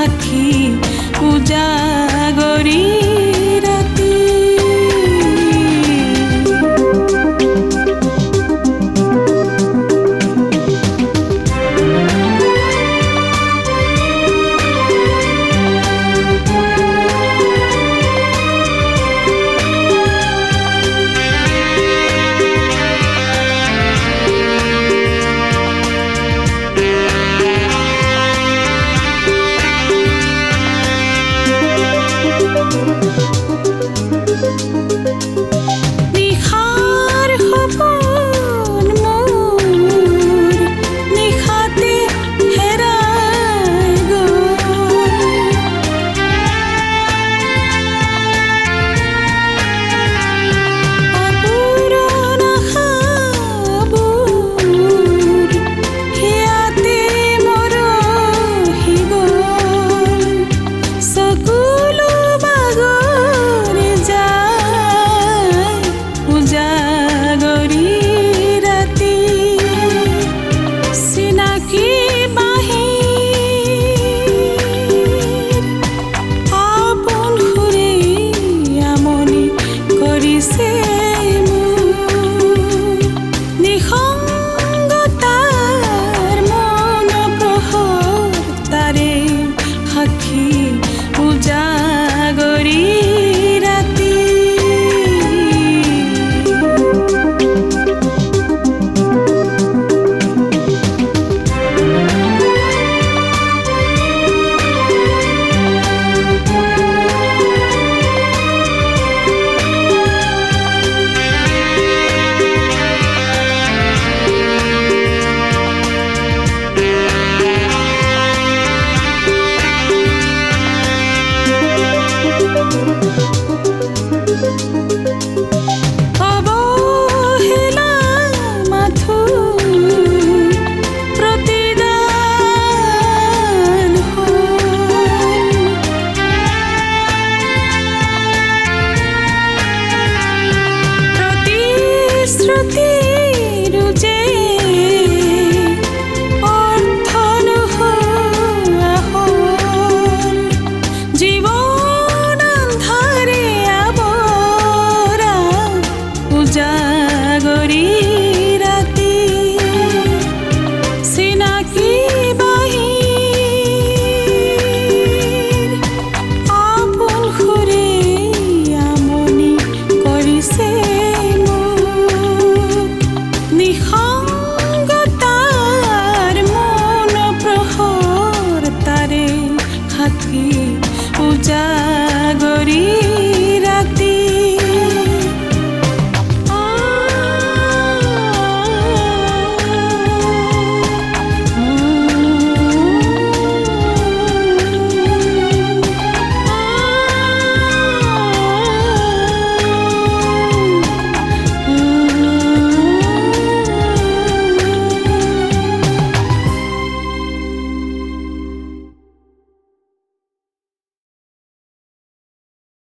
সাক্ষী পূজা श्रुति भी उजाला